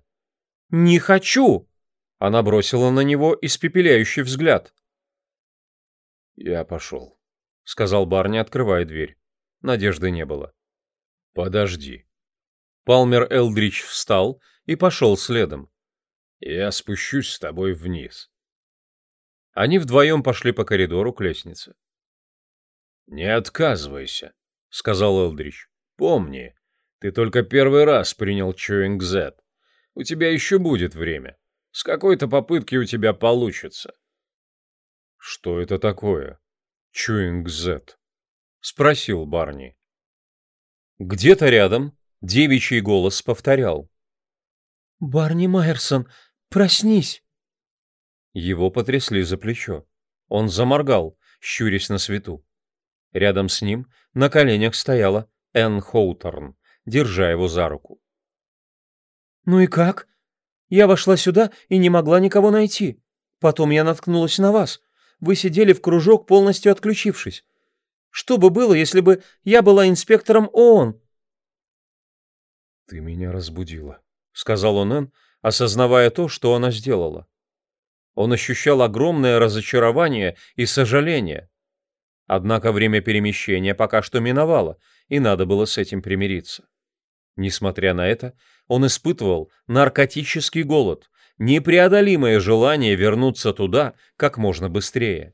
«Не хочу!» Она бросила на него испепеляющий взгляд. «Я пошел», — сказал Барни, открывая дверь. Надежды не было. «Подожди». Палмер Элдрич встал и пошел следом. «Я спущусь с тобой вниз». Они вдвоем пошли по коридору к лестнице. «Не отказывайся», — сказал Элдрич. «Помни, ты только первый раз принял Чуинг Зет. У тебя еще будет время. С какой-то попытки у тебя получится». «Что это такое?» «Чуинг Зет», — спросил Барни. Где-то рядом девичий голос повторял. «Барни Майерсон, проснись!» Его потрясли за плечо. Он заморгал, щурясь на свету. Рядом с ним на коленях стояла Энн Хоуторн, держа его за руку. «Ну и как? Я вошла сюда и не могла никого найти. Потом я наткнулась на вас. Вы сидели в кружок, полностью отключившись. Что бы было, если бы я была инспектором ООН?» «Ты меня разбудила», — сказал он Энн, осознавая то, что она сделала. Он ощущал огромное разочарование и сожаление. Однако время перемещения пока что миновало, и надо было с этим примириться. Несмотря на это, он испытывал наркотический голод, непреодолимое желание вернуться туда как можно быстрее.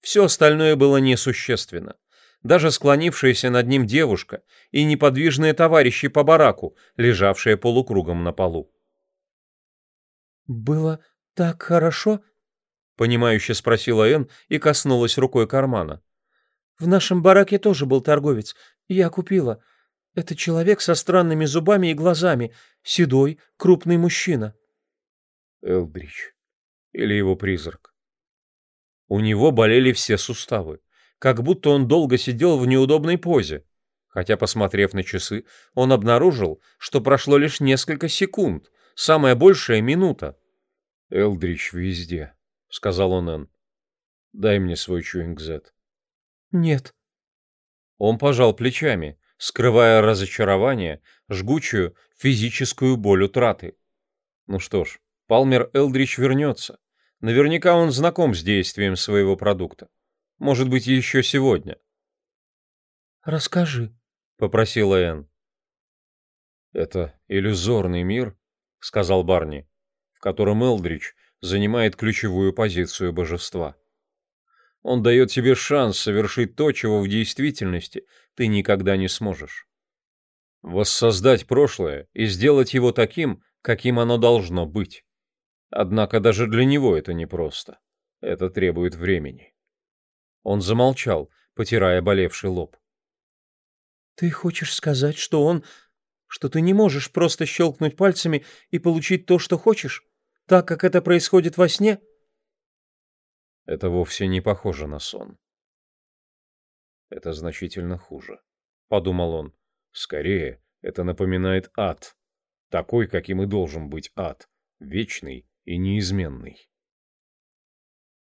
Все остальное было несущественно. Даже склонившаяся над ним девушка и неподвижные товарищи по бараку, лежавшие полукругом на полу. «Было так хорошо?» — понимающе спросила Энн и коснулась рукой кармана. «В нашем бараке тоже был торговец. Я купила. Это человек со странными зубами и глазами, седой, крупный мужчина». Элдрич. Или его призрак. У него болели все суставы, как будто он долго сидел в неудобной позе. Хотя, посмотрев на часы, он обнаружил, что прошло лишь несколько секунд, самая большая минута. «Элдрич везде», — сказал он Энн. «Дай мне свой чуинг-зет». «Нет». Он пожал плечами, скрывая разочарование, жгучую физическую боль утраты. Ну что ж, Палмер Элдрич вернется. Наверняка он знаком с действием своего продукта. Может быть, еще сегодня. «Расскажи», — попросила Энн. «Это иллюзорный мир», — сказал Барни, в котором Элдрич занимает ключевую позицию божества. Он дает тебе шанс совершить то, чего в действительности ты никогда не сможешь. Воссоздать прошлое и сделать его таким, каким оно должно быть. Однако даже для него это непросто. Это требует времени. Он замолчал, потирая болевший лоб. «Ты хочешь сказать, что он... что ты не можешь просто щелкнуть пальцами и получить то, что хочешь, так, как это происходит во сне?» Это вовсе не похоже на сон. Это значительно хуже, подумал он. Скорее, это напоминает ад. Такой, каким и должен быть ад. Вечный и неизменный.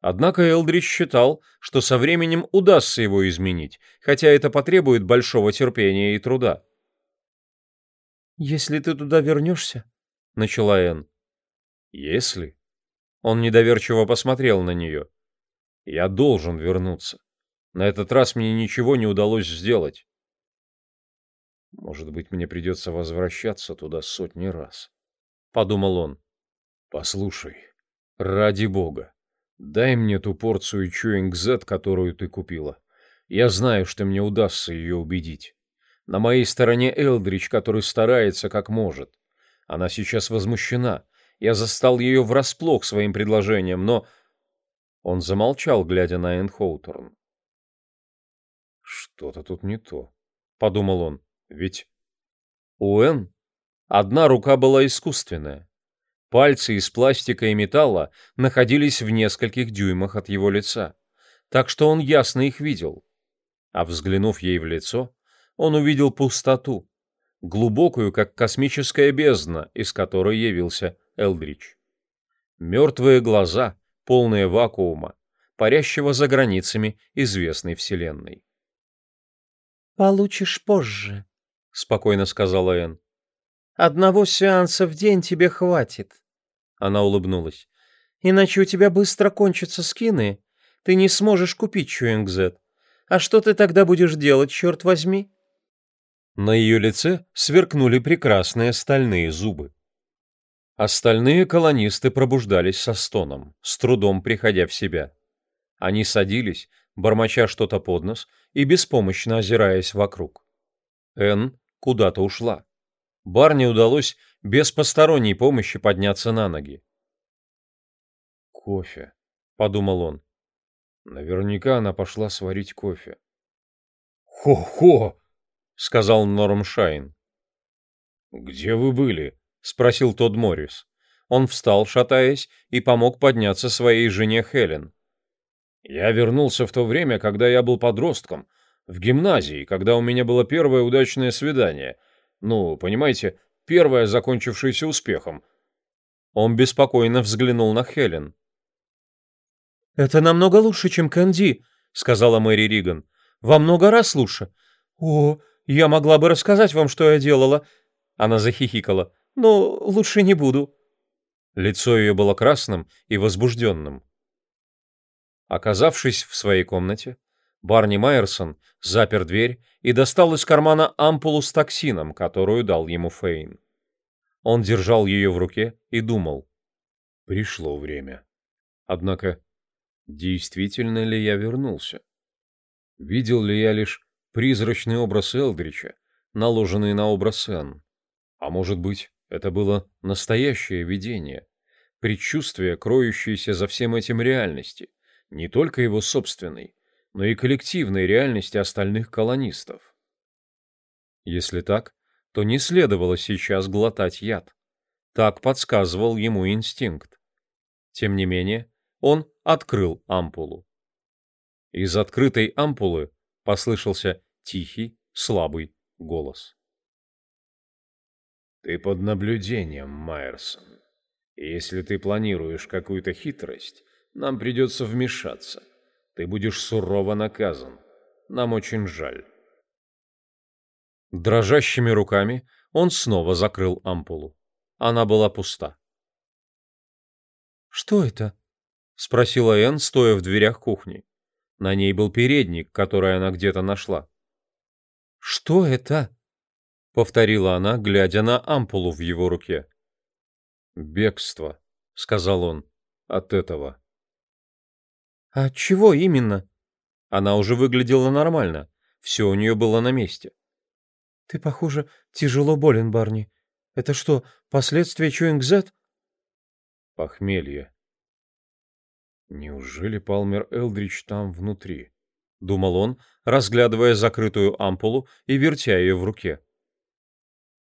Однако Элдрич считал, что со временем удастся его изменить, хотя это потребует большого терпения и труда. «Если ты туда вернешься, — начала Энн. «Если...» Он недоверчиво посмотрел на нее. «Я должен вернуться. На этот раз мне ничего не удалось сделать. Может быть, мне придется возвращаться туда сотни раз», — подумал он. «Послушай, ради бога, дай мне ту порцию Чуинг-Зет, которую ты купила. Я знаю, что мне удастся ее убедить. На моей стороне Элдрич, который старается как может. Она сейчас возмущена. Я застал ее врасплох своим предложением, но... Он замолчал, глядя на Энн Хоуторн. «Что-то тут не то», — подумал он. «Ведь у Энн одна рука была искусственная. Пальцы из пластика и металла находились в нескольких дюймах от его лица, так что он ясно их видел. А взглянув ей в лицо, он увидел пустоту, глубокую, как космическая бездна, из которой явился Элдрич. Мертвые глаза, полные вакуума, парящего за границами известной Вселенной. «Получишь позже», — спокойно сказала Энн. «Одного сеанса в день тебе хватит». Она улыбнулась. «Иначе у тебя быстро кончатся скины. Ты не сможешь купить Чуингзет. А что ты тогда будешь делать, черт возьми?» На ее лице сверкнули прекрасные стальные зубы. Остальные колонисты пробуждались со стоном, с трудом приходя в себя. Они садились, бормоча что-то под нос и беспомощно озираясь вокруг. Энн куда-то ушла. Барни удалось без посторонней помощи подняться на ноги. «Кофе», — подумал он. Наверняка она пошла сварить кофе. «Хо-хо!» — сказал Норм Шайн. «Где вы были?» — спросил Тодд Моррис. Он встал, шатаясь, и помог подняться своей жене Хелен. «Я вернулся в то время, когда я был подростком, в гимназии, когда у меня было первое удачное свидание. Ну, понимаете, первое, закончившееся успехом». Он беспокойно взглянул на Хелен. «Это намного лучше, чем Кэнди», — сказала Мэри Риган. «Во много раз лучше. О, я могла бы рассказать вам, что я делала. Она захихикала. Но лучше не буду. Лицо ее было красным и возбужденным. Оказавшись в своей комнате, Барни Майерсон запер дверь и достал из кармана ампулу с токсином, которую дал ему Фейн. Он держал ее в руке и думал. Пришло время. Однако, действительно ли я вернулся? Видел ли я лишь призрачный образ Элдрича, наложенный на образ Энн. А может быть, это было настоящее видение, предчувствие, кроющееся за всем этим реальности, не только его собственной, но и коллективной реальности остальных колонистов. Если так, то не следовало сейчас глотать яд. Так подсказывал ему инстинкт. Тем не менее, он открыл ампулу. Из открытой ампулы послышался тихий, слабый голос. «Ты под наблюдением, Майерсон. если ты планируешь какую-то хитрость, нам придется вмешаться. Ты будешь сурово наказан. Нам очень жаль». Дрожащими руками он снова закрыл ампулу. Она была пуста. «Что это?» — спросила Энн, стоя в дверях кухни. На ней был передник, который она где-то нашла. «Что это?» — повторила она, глядя на ампулу в его руке. «Бегство», — сказал он, — «от этого». «От чего именно?» Она уже выглядела нормально, все у нее было на месте. «Ты, похоже, тяжело болен, Барни. Это что, последствия Чуингзет?» «Похмелье», Неужели Палмер Элдрич там внутри? Думал он, разглядывая закрытую ампулу и вертя ее в руке.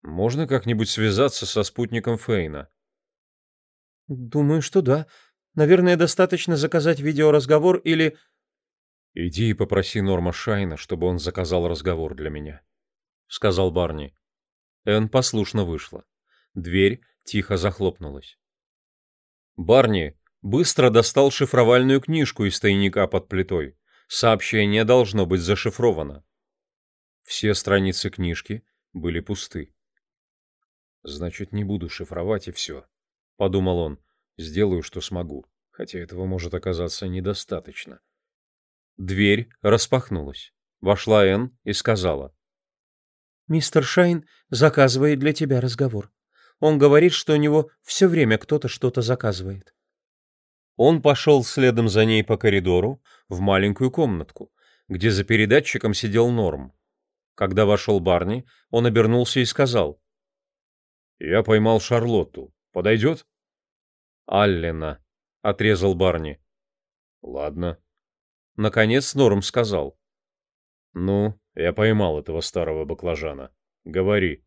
Можно как-нибудь связаться со спутником Фейна? Думаю, что да. Наверное, достаточно заказать видеоразговор или... Иди и попроси Норма Шайна, чтобы он заказал разговор для меня, сказал Барни. Энн послушно вышла. Дверь тихо захлопнулась. Барни Быстро достал шифровальную книжку из тайника под плитой. Сообщение должно быть зашифровано. Все страницы книжки были пусты. Значит, не буду шифровать и все. Подумал он. Сделаю, что смогу. Хотя этого может оказаться недостаточно. Дверь распахнулась. Вошла Энн и сказала. «Мистер Шайн заказывает для тебя разговор. Он говорит, что у него все время кто-то что-то заказывает». Он пошел следом за ней по коридору в маленькую комнатку, где за передатчиком сидел Норм. Когда вошел Барни, он обернулся и сказал. «Я поймал Шарлотту. Подойдет?» «Аллена», — отрезал Барни. «Ладно». Наконец Норм сказал. «Ну, я поймал этого старого баклажана. Говори».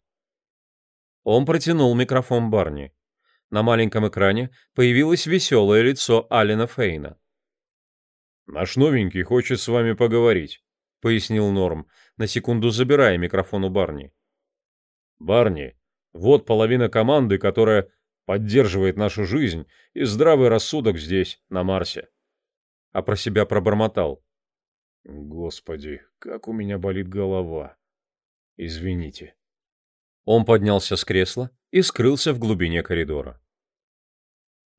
Он протянул микрофон Барни. На маленьком экране появилось веселое лицо Алина Фейна. «Наш новенький хочет с вами поговорить», — пояснил Норм, на секунду забирая микрофон у Барни. «Барни, вот половина команды, которая поддерживает нашу жизнь и здравый рассудок здесь, на Марсе». А про себя пробормотал. «Господи, как у меня болит голова. Извините». Он поднялся с кресла и скрылся в глубине коридора.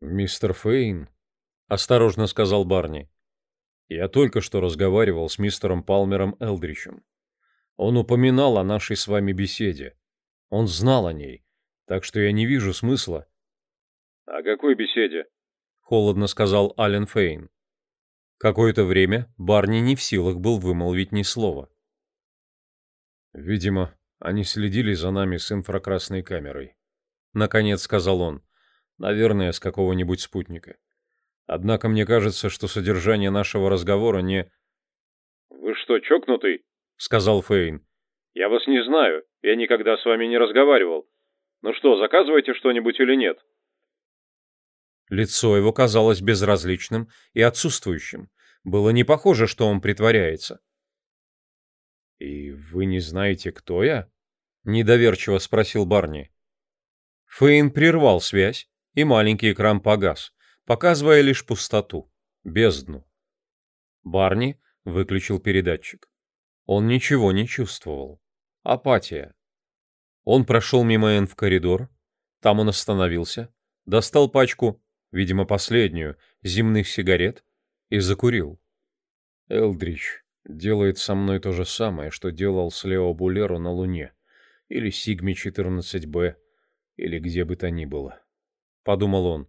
«Мистер Фейн», — осторожно сказал Барни, — «я только что разговаривал с мистером Палмером Элдричем. Он упоминал о нашей с вами беседе. Он знал о ней, так что я не вижу смысла». «О какой беседе?» — холодно сказал Ален Фейн. Какое-то время Барни не в силах был вымолвить ни слова. «Видимо, они следили за нами с инфракрасной камерой. Наконец сказал он. Наверное, с какого-нибудь спутника. Однако мне кажется, что содержание нашего разговора не... «Вы что, чокнутый?» — сказал Фейн. «Я вас не знаю. Я никогда с вами не разговаривал. Ну что, заказываете что-нибудь или нет?» Лицо его казалось безразличным и отсутствующим. Было не похоже, что он притворяется. «И вы не знаете, кто я?» — недоверчиво спросил Барни. Фейн прервал связь, и маленький экран погас, показывая лишь пустоту, бездну. Барни выключил передатчик. Он ничего не чувствовал. Апатия. Он прошел мимо Энн в коридор. Там он остановился, достал пачку, видимо, последнюю, земных сигарет и закурил. «Элдрич, делает со мной то же самое, что делал с Лео Булеро на Луне, или Сигме-14Б, или где бы то ни было. Подумал он.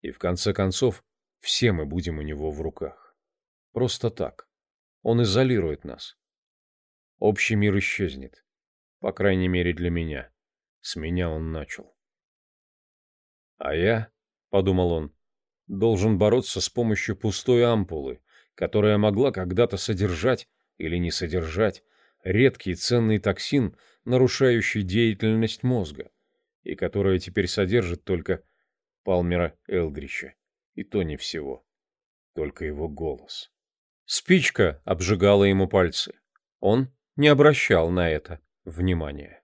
И в конце концов, все мы будем у него в руках. Просто так. Он изолирует нас. Общий мир исчезнет. По крайней мере для меня. С меня он начал. А я, подумал он, должен бороться с помощью пустой ампулы, которая могла когда-то содержать или не содержать редкий ценный токсин, нарушающий деятельность мозга, и которая теперь содержит только Палмера Элдрича, и то не всего, только его голос. Спичка обжигала ему пальцы. Он не обращал на это внимания.